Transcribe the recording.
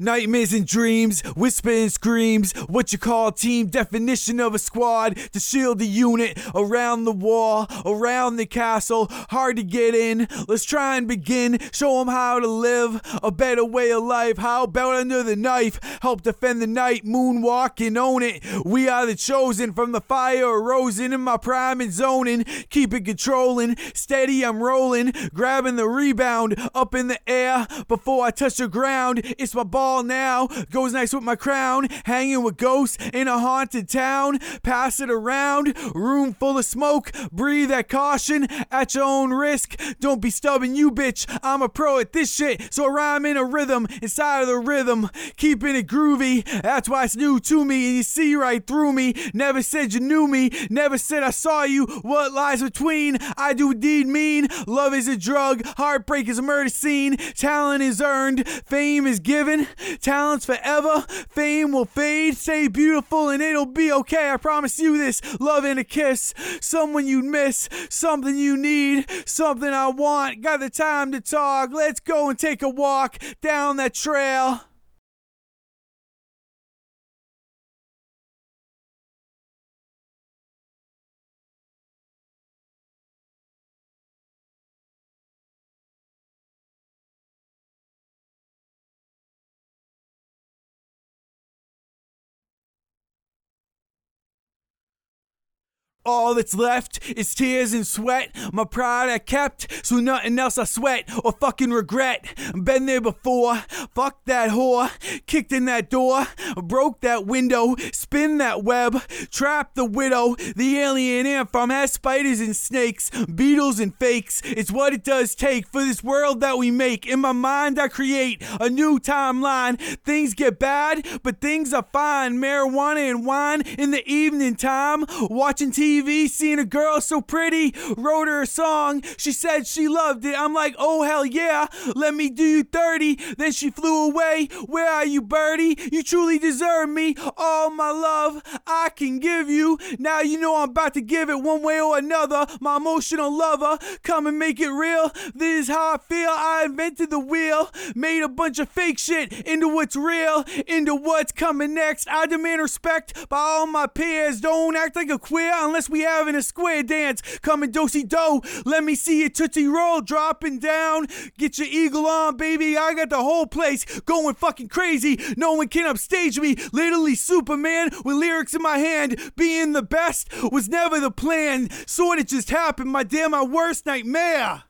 Nightmares and dreams, whispering screams, what you call team definition of a squad to shield the unit around the wall, around the castle, hard to get in. Let's try and begin, show them how to live a better way of life. How about under the knife? Help defend the night, moonwalk and own it. We are the chosen from the fire arisen in my prime and zoning. Keep it controlling, steady, I'm rolling, grabbing the rebound up in the air before I touch the ground. It's my ball now. Goes nice with my crown. Hanging with ghosts in a haunted town. Pass it around. Room full of smoke. Breathe at caution at your own risk. Don't be stubborn, you bitch. I'm a pro at this shit. So I rhyme in a rhythm inside of the rhythm. Keeping it groovy. That's why it's new to me. And you see right through me. Never said you knew me. Never said I saw you. What lies between? I do indeed mean. Love is a drug. Heartbreak is a murder scene. Talent is earned. Fame is given. Talents forever, fame will fade. Stay beautiful and it'll be okay. I promise you this. Love and a kiss. Someone you'd miss, something you need, something I want. Got the time to talk. Let's go and take a walk down that trail. All that's left is tears and sweat. My pride I kept, so nothing else I sweat or fucking regret. Been there before, fuck that whore. Kicked in that door, broke that window, spin that web, trapped the widow. The alien ant farm has spiders and snakes, beetles and fakes. It's what it does take for this world that we make. In my mind, I create a new timeline. Things get bad, but things are fine. Marijuana and wine in the evening time, watching TV TV, seeing a girl so pretty, wrote her a song. She said she loved it. I'm like, oh, hell yeah, let me do you 30. Then she flew away. Where are you, birdie? You truly deserve me. All my love I can give you. Now you know I'm about to give it one way or another. My emotional lover, come and make it real. This is how I feel. I invented the wheel, made a bunch of fake shit into what's real, into what's coming next. I demand respect by all my peers. Don't act like a queer unless we having a square dance. Coming dosey do. Let me see your tootsie roll dropping down. Get your eagle on, baby. I got the whole place going fucking crazy. No one can upstage me. Literally Superman with lyrics in my hand. Being the best was never the plan. Sorta just happened. My damn, my worst nightmare.